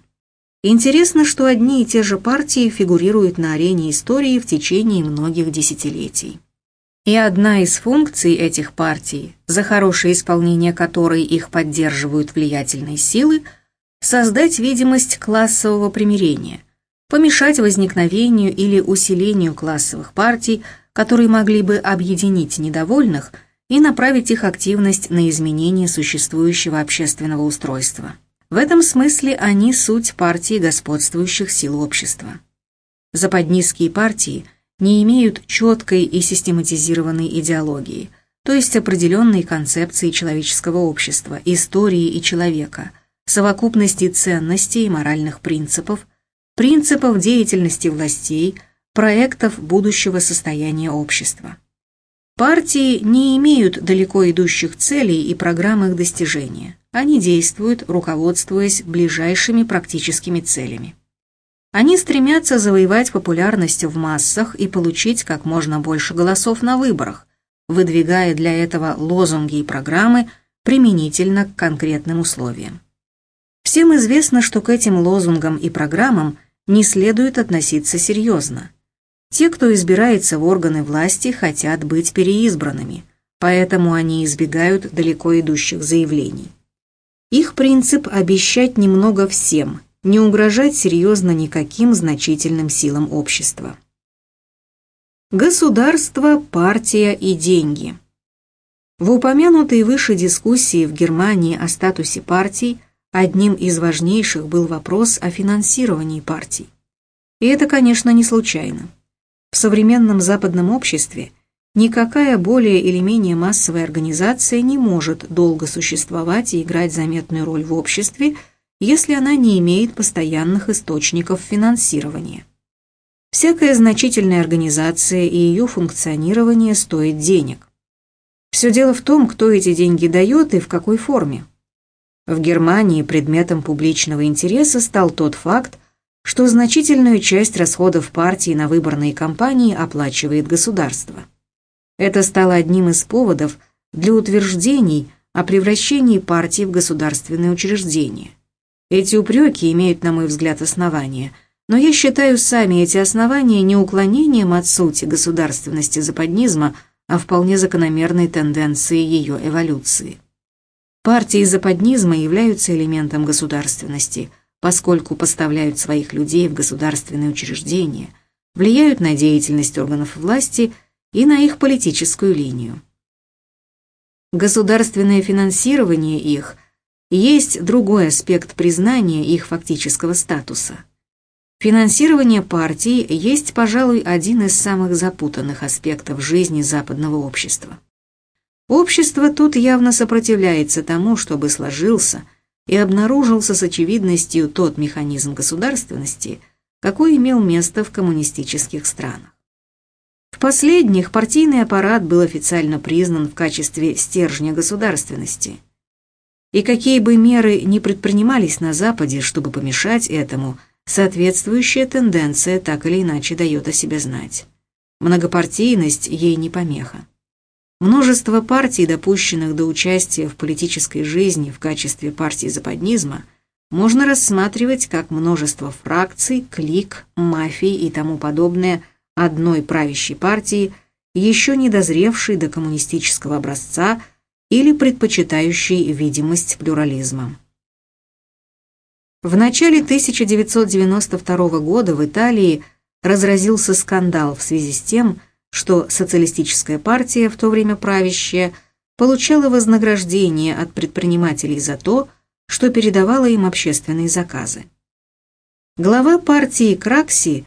Интересно, что одни и те же партии фигурируют на арене истории в течение многих десятилетий. И одна из функций этих партий, за хорошее исполнение которой их поддерживают влиятельные силы, создать видимость классового примирения, помешать возникновению или усилению классовых партий, которые могли бы объединить недовольных и направить их активность на изменение существующего общественного устройства. В этом смысле они суть партии господствующих сил общества. Западнистские партии – не имеют четкой и систематизированной идеологии, то есть определенной концепции человеческого общества, истории и человека, совокупности ценностей и моральных принципов, принципов деятельности властей, проектов будущего состояния общества. Партии не имеют далеко идущих целей и программ их достижения. Они действуют, руководствуясь ближайшими практическими целями. Они стремятся завоевать популярность в массах и получить как можно больше голосов на выборах, выдвигая для этого лозунги и программы применительно к конкретным условиям. Всем известно, что к этим лозунгам и программам не следует относиться серьезно. Те, кто избирается в органы власти, хотят быть переизбранными, поэтому они избегают далеко идущих заявлений. Их принцип – обещать немного всем, не угрожать серьезно никаким значительным силам общества. Государство, партия и деньги. В упомянутой выше дискуссии в Германии о статусе партий одним из важнейших был вопрос о финансировании партий. И это, конечно, не случайно. В современном западном обществе никакая более или менее массовая организация не может долго существовать и играть заметную роль в обществе, если она не имеет постоянных источников финансирования. Всякая значительная организация и ее функционирование стоит денег. Все дело в том, кто эти деньги дает и в какой форме. В Германии предметом публичного интереса стал тот факт, что значительную часть расходов партии на выборные кампании оплачивает государство. Это стало одним из поводов для утверждений о превращении партии в государственное учреждение. Эти упреки имеют, на мой взгляд, основания – но я считаю сами эти основания не уклонением от сути государственности западнизма, а вполне закономерной тенденцией ее эволюции. Партии западнизма являются элементом государственности, поскольку поставляют своих людей в государственные учреждения, влияют на деятельность органов власти и на их политическую линию. Государственное финансирование их есть другой аспект признания их фактического статуса – Финансирование партий есть, пожалуй, один из самых запутанных аспектов жизни западного общества. Общество тут явно сопротивляется тому, чтобы сложился и обнаружился с очевидностью тот механизм государственности, какой имел место в коммунистических странах. В последних партийный аппарат был официально признан в качестве стержня государственности. И какие бы меры ни предпринимались на Западе, чтобы помешать этому – Соответствующая тенденция так или иначе дает о себе знать. Многопартийность ей не помеха. Множество партий, допущенных до участия в политической жизни в качестве партий западнизма, можно рассматривать как множество фракций, клик, мафий и тому подобное одной правящей партии, еще не дозревшей до коммунистического образца или предпочитающей видимость плюрализма. В начале 1992 года в Италии разразился скандал в связи с тем, что социалистическая партия, в то время правящая, получала вознаграждение от предпринимателей за то, что передавала им общественные заказы. Глава партии Кракси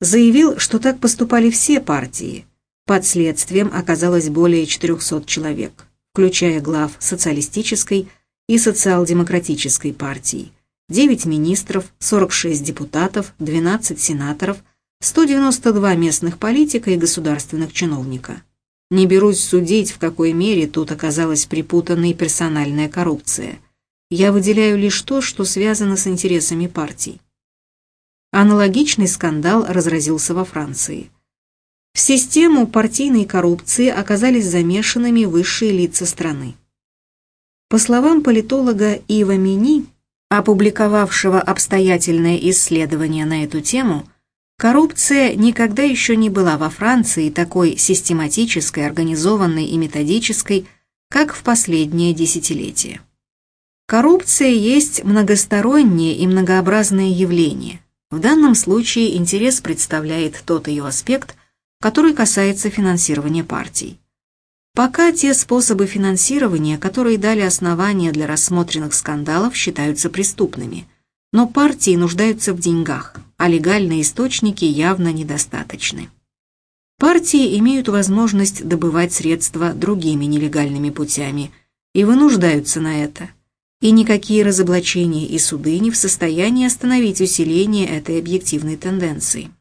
заявил, что так поступали все партии. Под следствием оказалось более 400 человек, включая глав социалистической и социал-демократической партий, 9 министров, 46 депутатов, 12 сенаторов, 192 местных политика и государственных чиновника. Не берусь судить, в какой мере тут оказалась припутанная персональная коррупция. Я выделяю лишь то, что связано с интересами партий. Аналогичный скандал разразился во Франции. В систему партийной коррупции оказались замешанными высшие лица страны. По словам политолога Ива Мини, опубликовавшего обстоятельное исследование на эту тему, коррупция никогда еще не была во Франции такой систематической, организованной и методической, как в последнее десятилетие. Коррупция есть многостороннее и многообразное явление. В данном случае интерес представляет тот ее аспект, который касается финансирования партий. Пока те способы финансирования, которые дали основания для рассмотренных скандалов, считаются преступными. Но партии нуждаются в деньгах, а легальные источники явно недостаточны. Партии имеют возможность добывать средства другими нелегальными путями и вынуждаются на это. И никакие разоблачения и суды не в состоянии остановить усиление этой объективной тенденции.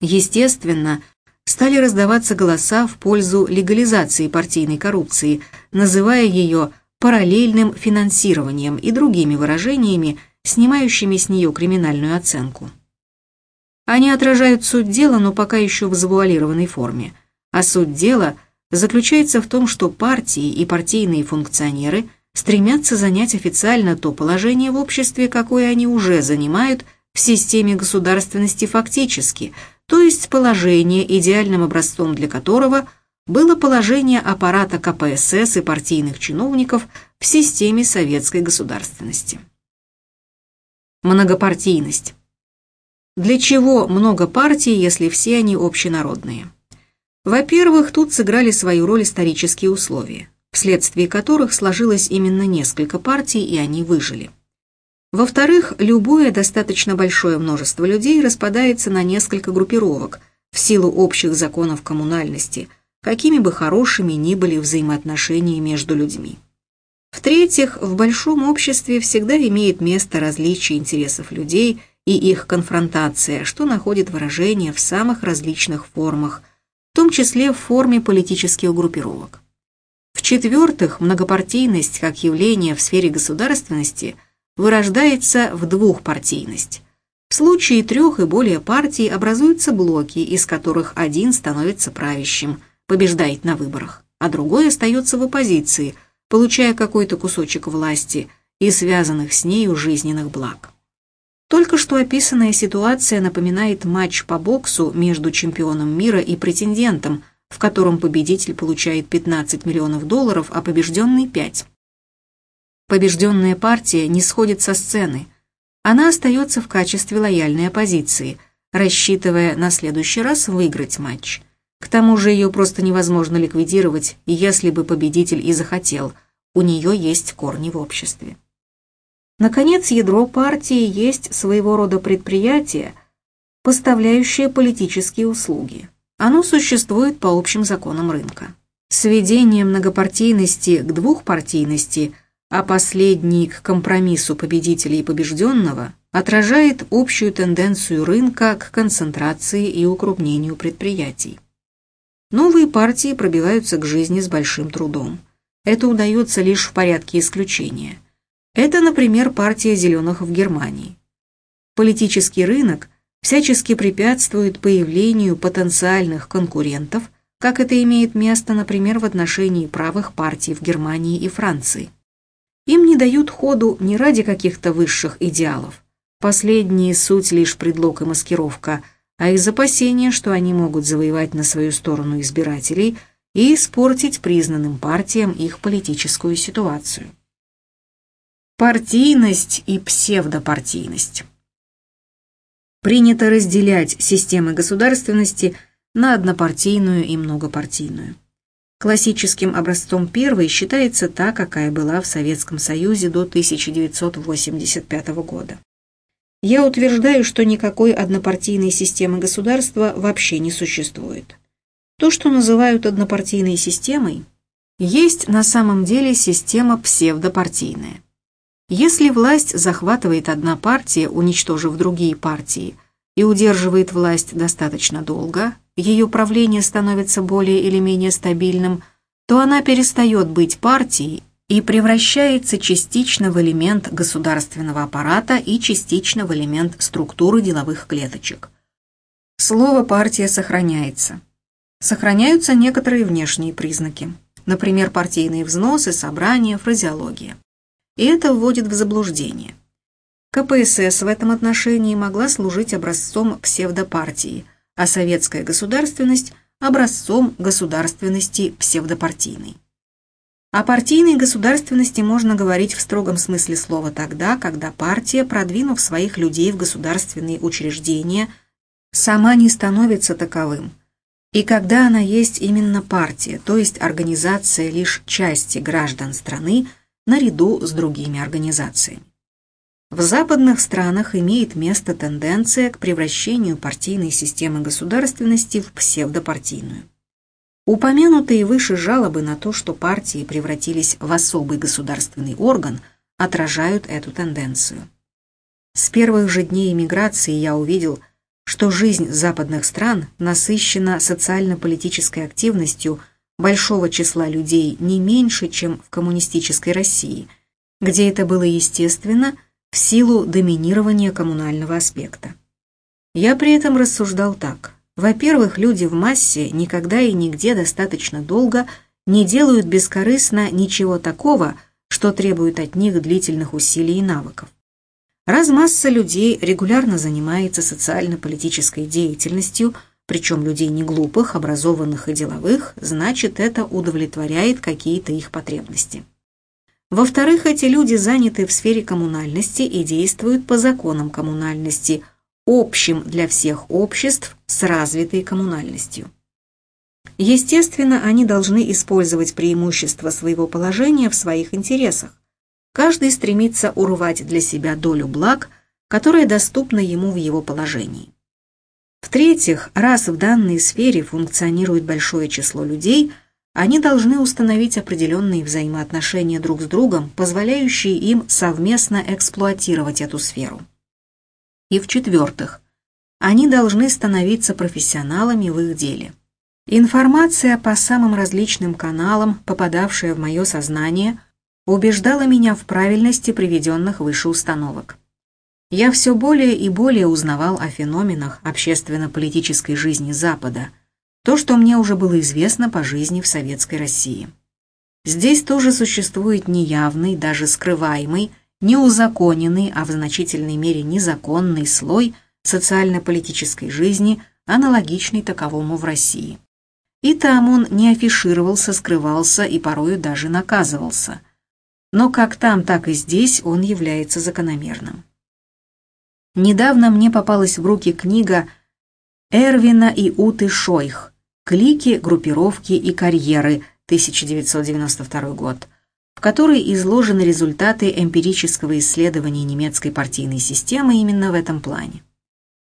Естественно, стали раздаваться голоса в пользу легализации партийной коррупции, называя ее параллельным финансированием и другими выражениями, снимающими с нее криминальную оценку. Они отражают суть дела, но пока еще в завуалированной форме, а суть дела заключается в том, что партии и партийные функционеры стремятся занять официально то положение в обществе, какое они уже занимают в системе государственности фактически, то есть положение, идеальным образцом для которого было положение аппарата КПСС и партийных чиновников в системе советской государственности. Многопартийность. Для чего много партий, если все они общенародные? Во-первых, тут сыграли свою роль исторические условия, вследствие которых сложилось именно несколько партий, и они выжили. Во-вторых, любое достаточно большое множество людей распадается на несколько группировок в силу общих законов коммунальности, какими бы хорошими ни были взаимоотношения между людьми. В-третьих, в большом обществе всегда имеет место различие интересов людей и их конфронтация, что находит выражение в самых различных формах, в том числе в форме политических группировок. В-четвертых, многопартийность как явление в сфере государственности вырождается в двухпартийность. В случае трех и более партий образуются блоки, из которых один становится правящим, побеждает на выборах, а другой остается в оппозиции, получая какой-то кусочек власти и связанных с нею жизненных благ. Только что описанная ситуация напоминает матч по боксу между чемпионом мира и претендентом, в котором победитель получает 15 миллионов долларов, а побежденный – 5. Побежденная партия не сходит со сцены. Она остается в качестве лояльной оппозиции, рассчитывая на следующий раз выиграть матч. К тому же ее просто невозможно ликвидировать, если бы победитель и захотел. У нее есть корни в обществе. Наконец, ядро партии есть своего рода предприятие, поставляющее политические услуги. Оно существует по общим законам рынка. Сведение многопартийности к двухпартийности, а последней к компромиссу победителя и побежденного, отражает общую тенденцию рынка к концентрации и укрупнению предприятий. Новые партии пробиваются к жизни с большим трудом. Это удается лишь в порядке исключения – это, например, партия зеленых в Германии. Политический рынок всячески препятствует появлению потенциальных конкурентов, как это имеет место, например, в отношении правых партий в Германии и Франции. Им не дают ходу не ради каких-то высших идеалов. Последние суть лишь предлог и маскировка, а из опасения, что они могут завоевать на свою сторону избирателей и испортить признанным партиям их политическую ситуацию. Партийность и псевдопартийность. Принято разделять системы государственности на однопартийную и многопартийную. Классическим образцом первой считается та, какая была в Советском Союзе до 1985 года. Я утверждаю, что никакой однопартийной системы государства вообще не существует. То, что называют однопартийной системой, есть на самом деле система псевдопартийная. Если власть захватывает одна партия, уничтожив другие партии, и удерживает власть достаточно долго, ее правление становится более или менее стабильным, то она перестает быть партией и превращается частично в элемент государственного аппарата и частично в элемент структуры деловых клеточек. Слово «партия» сохраняется. Сохраняются некоторые внешние признаки, например, партийные взносы, собрания, фразеология и это вводит в заблуждение. КПСС в этом отношении могла служить образцом псевдопартии, а советская государственность – образцом государственности псевдопартийной. О партийной государственности можно говорить в строгом смысле слова тогда, когда партия, продвинув своих людей в государственные учреждения, сама не становится таковым, и когда она есть именно партия, то есть организация лишь части граждан страны, наряду с другими организациями. В западных странах имеет место тенденция к превращению партийной системы государственности в псевдопартийную. Упомянутые выше жалобы на то, что партии превратились в особый государственный орган, отражают эту тенденцию. С первых же дней эмиграции я увидел, что жизнь западных стран насыщена социально-политической активностью – большого числа людей не меньше, чем в коммунистической России, где это было естественно в силу доминирования коммунального аспекта. Я при этом рассуждал так. Во-первых, люди в массе никогда и нигде достаточно долго не делают бескорыстно ничего такого, что требует от них длительных усилий и навыков. Раз масса людей регулярно занимается социально-политической деятельностью, причем людей не глупых, образованных и деловых, значит это удовлетворяет какие-то их потребности. Во-вторых, эти люди заняты в сфере коммунальности и действуют по законам коммунальности, общим для всех обществ с развитой коммунальностью. Естественно, они должны использовать преимущества своего положения в своих интересах. Каждый стремится урвать для себя долю благ, которая доступна ему в его положении. В-третьих, раз в данной сфере функционирует большое число людей – они должны установить определенные взаимоотношения друг с другом, позволяющие им совместно эксплуатировать эту сферу. И в-четвертых, они должны становиться профессионалами в их деле. Информация по самым различным каналам, попадавшая в мое сознание, убеждала меня в правильности приведенных выше установок. Я все более и более узнавал о феноменах общественно-политической жизни Запада – то, что мне уже было известно по жизни в Советской России. Здесь тоже существует неявный, даже скрываемый, неузаконенный, а в значительной мере незаконный слой социально-политической жизни, аналогичный таковому в России. И там он не афишировался, скрывался и порою даже наказывался. Но как там, так и здесь он является закономерным. Недавно мне попалась в руки книга Эрвина и Уты Шойх «Клики, группировки и карьеры» 1992 год, в которой изложены результаты эмпирического исследования немецкой партийной системы именно в этом плане.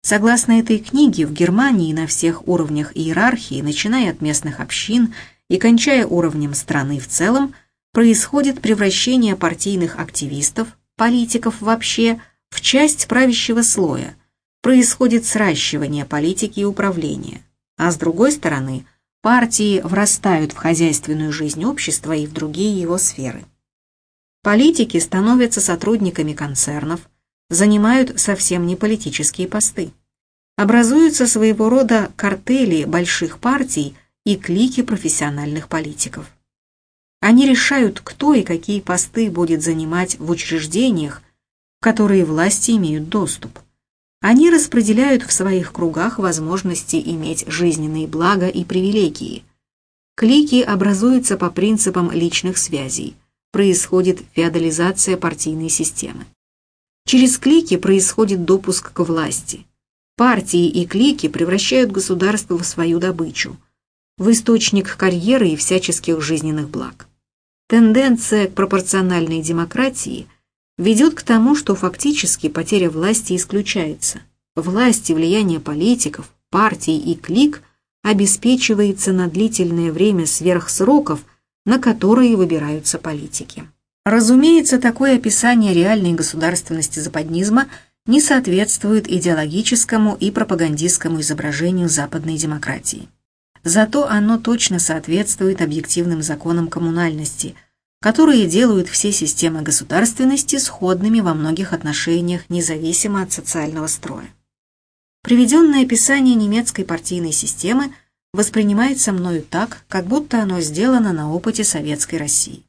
Согласно этой книге, в Германии на всех уровнях иерархии, начиная от местных общин и кончая уровнем страны в целом, происходит превращение партийных активистов, политиков вообще, в часть правящего слоя – происходит сращивание политики и управления, а с другой стороны, партии врастают в хозяйственную жизнь общества и в другие его сферы. Политики становятся сотрудниками концернов, занимают совсем не политические посты. Образуются своего рода картели больших партий и клики профессиональных политиков. Они решают, кто и какие посты будет занимать в учреждениях, в которые власти имеют доступ. Они распределяют в своих кругах возможности иметь жизненные блага и привилегии. Клики образуются по принципам личных связей. Происходит феодализация партийной системы. Через клики происходит допуск к власти. Партии и клики превращают государство в свою добычу, в источник карьеры и всяческих жизненных благ. Тенденция к пропорциональной демократии – ведет к тому, что фактически потеря власти исключается. Власть и влияние политиков, партий и клик обеспечивается на длительное время сверх сроков, на которые выбираются политики. Разумеется, такое описание реальной государственности западнизма не соответствует идеологическому и пропагандистскому изображению западной демократии. Зато оно точно соответствует объективным законам коммунальности – которые делают все системы государственности сходными во многих отношениях, независимо от социального строя. Приведенное описание немецкой партийной системы воспринимается мною так, как будто оно сделано на опыте Советской России.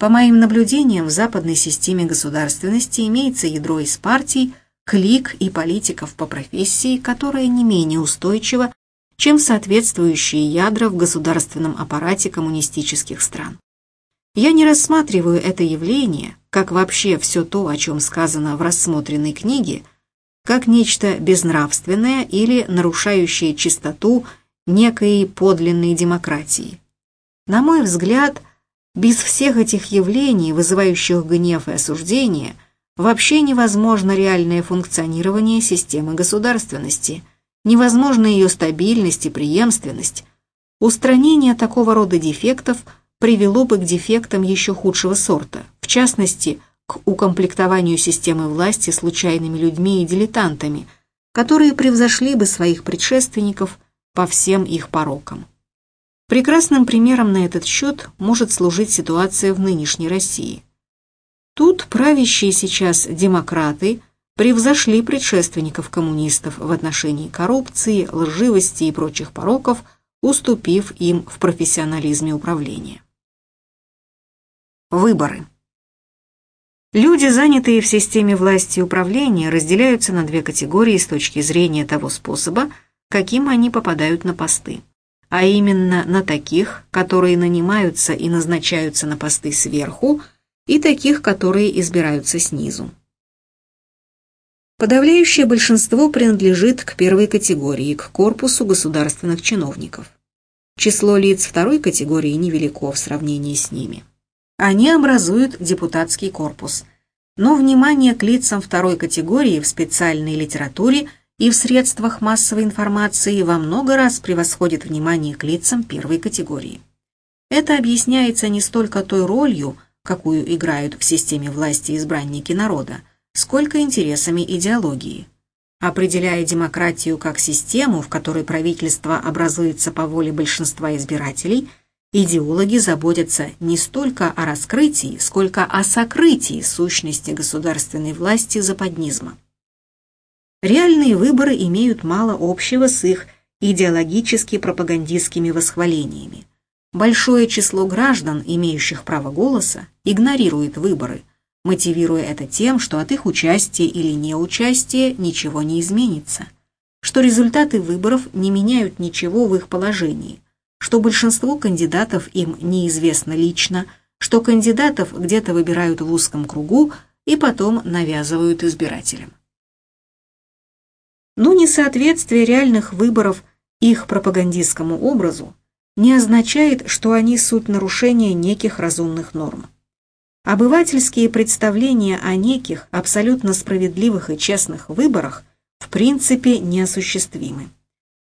По моим наблюдениям, в западной системе государственности имеется ядро из партий, клик и политиков по профессии, которое не менее устойчиво, чем соответствующие ядра в государственном аппарате коммунистических стран. Я не рассматриваю это явление, как вообще все то, о чем сказано в рассмотренной книге, как нечто безнравственное или нарушающее чистоту некой подлинной демократии. На мой взгляд, без всех этих явлений, вызывающих гнев и осуждение, вообще невозможно реальное функционирование системы государственности, невозможна ее стабильность и преемственность. Устранение такого рода дефектов – привело бы к дефектам еще худшего сорта, в частности, к укомплектованию системы власти случайными людьми и дилетантами, которые превзошли бы своих предшественников по всем их порокам. Прекрасным примером на этот счет может служить ситуация в нынешней России. Тут правящие сейчас демократы превзошли предшественников коммунистов в отношении коррупции, лживости и прочих пороков, уступив им в профессионализме управления. Выборы. Люди, занятые в системе власти и управления, разделяются на две категории с точки зрения того способа, каким они попадают на посты. А именно на таких, которые нанимаются и назначаются на посты сверху, и таких, которые избираются снизу. Подавляющее большинство принадлежит к первой категории, к корпусу государственных чиновников. Число лиц второй категории невелико в сравнении с ними. Они образуют депутатский корпус. Но внимание к лицам второй категории в специальной литературе и в средствах массовой информации во много раз превосходит внимание к лицам первой категории. Это объясняется не столько той ролью, какую играют в системе власти избранники народа, сколько интересами идеологии. Определяя демократию как систему, в которой правительство образуется по воле большинства избирателей – Идеологи заботятся не столько о раскрытии, сколько о сокрытии сущности государственной власти западнизма. Реальные выборы имеют мало общего с их идеологически-пропагандистскими восхвалениями. Большое число граждан, имеющих право голоса, игнорирует выборы, мотивируя это тем, что от их участия или неучастия ничего не изменится, что результаты выборов не меняют ничего в их положении – что большинство кандидатов им неизвестно лично, что кандидатов где-то выбирают в узком кругу и потом навязывают избирателям. Но несоответствие реальных выборов их пропагандистскому образу не означает, что они суть нарушения неких разумных норм. Обывательские представления о неких абсолютно справедливых и честных выборах в принципе неосуществимы.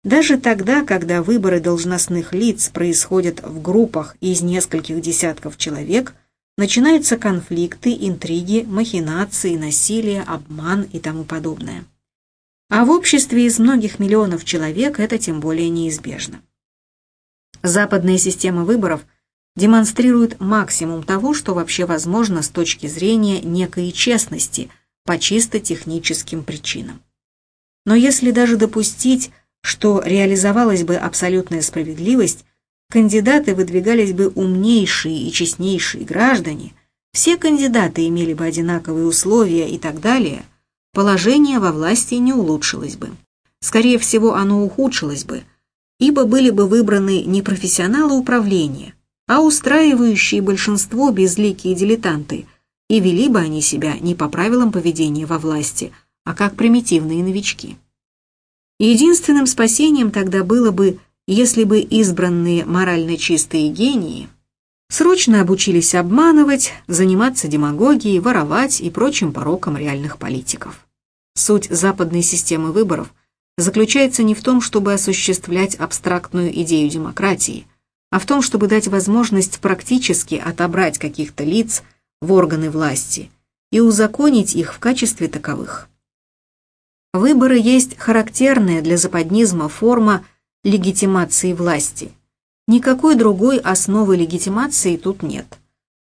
Даже тогда, когда выборы должностных лиц происходят в группах из нескольких десятков человек, начинаются конфликты, интриги, махинации, насилие, обман и тому подобное. А в обществе из многих миллионов человек это тем более неизбежно. Западная система выборов демонстрирует максимум того, что вообще возможно с точки зрения некой честности по чисто техническим причинам. Но если даже допустить, что реализовалась бы абсолютная справедливость, кандидаты выдвигались бы умнейшие и честнейшие граждане, все кандидаты имели бы одинаковые условия и так далее, положение во власти не улучшилось бы. Скорее всего, оно ухудшилось бы, ибо были бы выбраны не профессионалы управления, а устраивающие большинство безликие дилетанты, и вели бы они себя не по правилам поведения во власти, а как примитивные новички. Единственным спасением тогда было бы, если бы избранные морально чистые гении срочно обучились обманывать, заниматься демагогией, воровать и прочим порокам реальных политиков. Суть западной системы выборов заключается не в том, чтобы осуществлять абстрактную идею демократии, а в том, чтобы дать возможность практически отобрать каких-то лиц в органы власти и узаконить их в качестве таковых. Выборы есть характерная для западнизма форма легитимации власти. Никакой другой основы легитимации тут нет.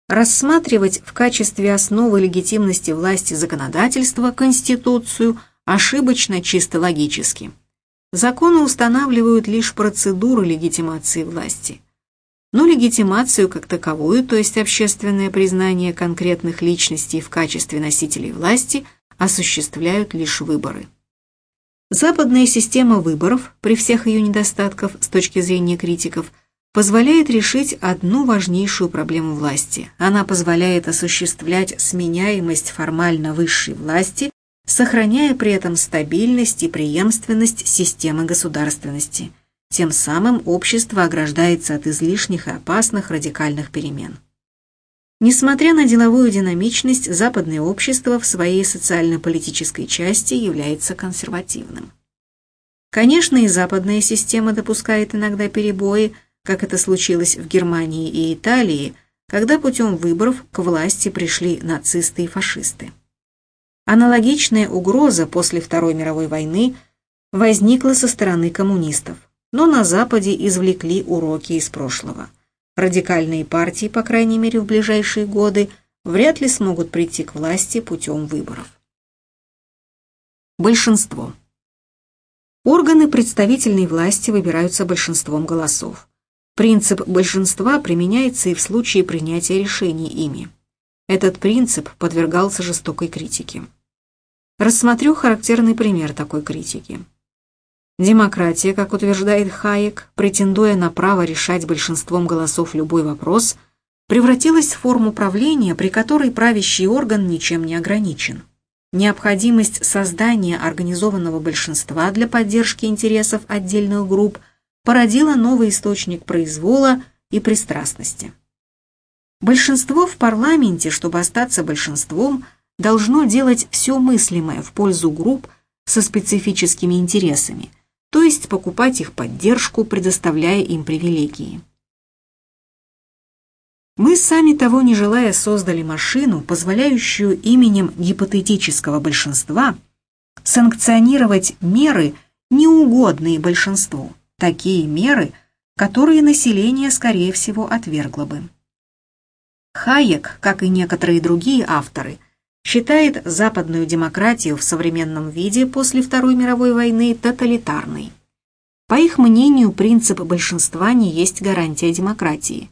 Рассматривать в качестве основы легитимности власти законодательства Конституцию ошибочно чисто логически. Законы устанавливают лишь процедуру легитимации власти. Но легитимацию как таковую, то есть общественное признание конкретных личностей в качестве носителей власти – осуществляют лишь выборы. Западная система выборов, при всех ее недостатках с точки зрения критиков, позволяет решить одну важнейшую проблему власти. Она позволяет осуществлять сменяемость формально высшей власти, сохраняя при этом стабильность и преемственность системы государственности. Тем самым общество ограждается от излишних и опасных радикальных перемен. Несмотря на деловую динамичность, западное общество в своей социально-политической части является консервативным. Конечно, и западная система допускает иногда перебои, как это случилось в Германии и Италии, когда путем выборов к власти пришли нацисты и фашисты. Аналогичная угроза после Второй мировой войны возникла со стороны коммунистов, но на Западе извлекли уроки из прошлого – Радикальные партии, по крайней мере в ближайшие годы, вряд ли смогут прийти к власти путем выборов. Большинство. Органы представительной власти выбираются большинством голосов. Принцип большинства применяется и в случае принятия решений ими. Этот принцип подвергался жестокой критике. Рассмотрю характерный пример такой критики. Демократия, как утверждает Хайек, претендуя на право решать большинством голосов любой вопрос, превратилась в форму правления, при которой правящий орган ничем не ограничен. Необходимость создания организованного большинства для поддержки интересов отдельных групп породила новый источник произвола и пристрастности. Большинство в парламенте, чтобы остаться большинством, должно делать все мыслимое в пользу групп со специфическими интересами – то есть покупать их поддержку, предоставляя им привилегии. Мы сами того не желая создали машину, позволяющую именем гипотетического большинства санкционировать меры, неугодные большинству, такие меры, которые население, скорее всего, отвергло бы. Хайек, как и некоторые другие авторы, считает западную демократию в современном виде после Второй мировой войны тоталитарной. По их мнению, принцип большинства не есть гарантия демократии.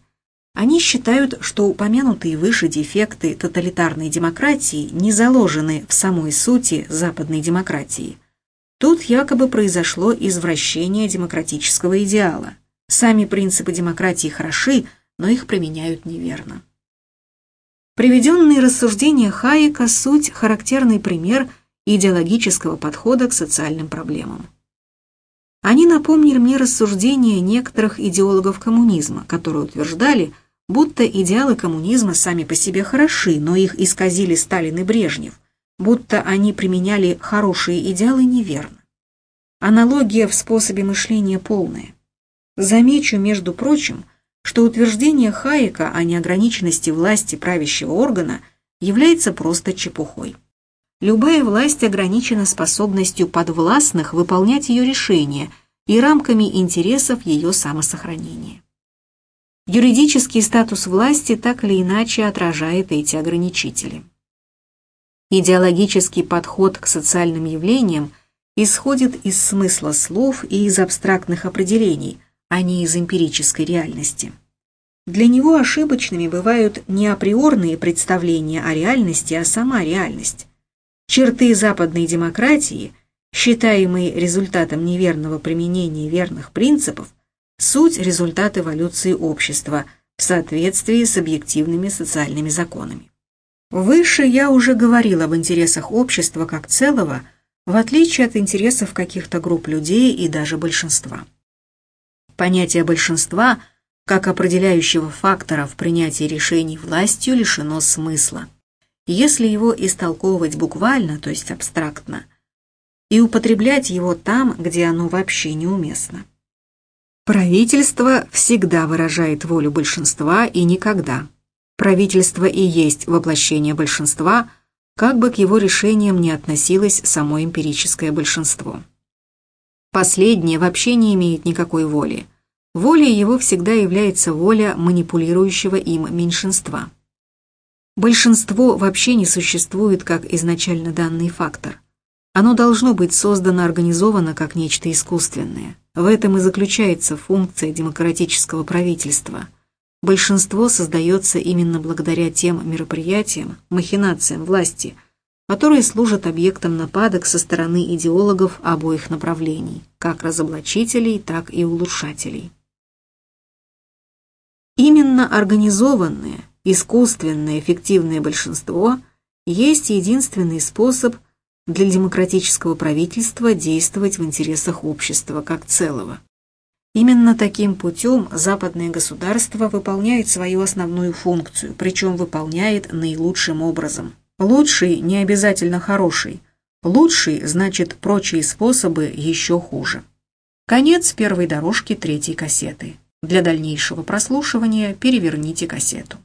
Они считают, что упомянутые выше дефекты тоталитарной демократии не заложены в самой сути западной демократии. Тут якобы произошло извращение демократического идеала. Сами принципы демократии хороши, но их применяют неверно. Приведенные рассуждения Хайека – суть характерный пример идеологического подхода к социальным проблемам. Они напомнили мне рассуждения некоторых идеологов коммунизма, которые утверждали, будто идеалы коммунизма сами по себе хороши, но их исказили Сталин и Брежнев, будто они применяли хорошие идеалы неверно. Аналогия в способе мышления полная. Замечу, между прочим, что утверждение Хайека о неограниченности власти правящего органа является просто чепухой. Любая власть ограничена способностью подвластных выполнять ее решения и рамками интересов ее самосохранения. Юридический статус власти так или иначе отражает эти ограничители. Идеологический подход к социальным явлениям исходит из смысла слов и из абстрактных определений – а не из эмпирической реальности. Для него ошибочными бывают не априорные представления о реальности, а сама реальность. Черты западной демократии, считаемые результатом неверного применения верных принципов, суть результат эволюции общества в соответствии с объективными социальными законами. Выше я уже говорил об интересах общества как целого, в отличие от интересов каких-то групп людей и даже большинства. Понятие большинства, как определяющего фактора в принятии решений властью, лишено смысла. Если его истолковывать буквально, то есть абстрактно, и употреблять его там, где оно вообще неуместно. Правительство всегда выражает волю большинства и никогда. Правительство и есть воплощение большинства, как бы к его решениям не относилось само эмпирическое большинство. Последнее вообще не имеет никакой воли. Волей его всегда является воля манипулирующего им меньшинства. Большинство вообще не существует как изначально данный фактор. Оно должно быть создано организовано как нечто искусственное. В этом и заключается функция демократического правительства. Большинство создается именно благодаря тем мероприятиям, махинациям власти, которые служат объектом нападок со стороны идеологов обоих направлений, как разоблачителей, так и улучшателей. Именно организованное, искусственное, эффективное большинство есть единственный способ для демократического правительства действовать в интересах общества как целого. Именно таким путем западное государство выполняет свою основную функцию, причем выполняет наилучшим образом. Лучший не обязательно хороший. Лучший значит прочие способы еще хуже. Конец первой дорожки третьей кассеты. Для дальнейшего прослушивания переверните кассету.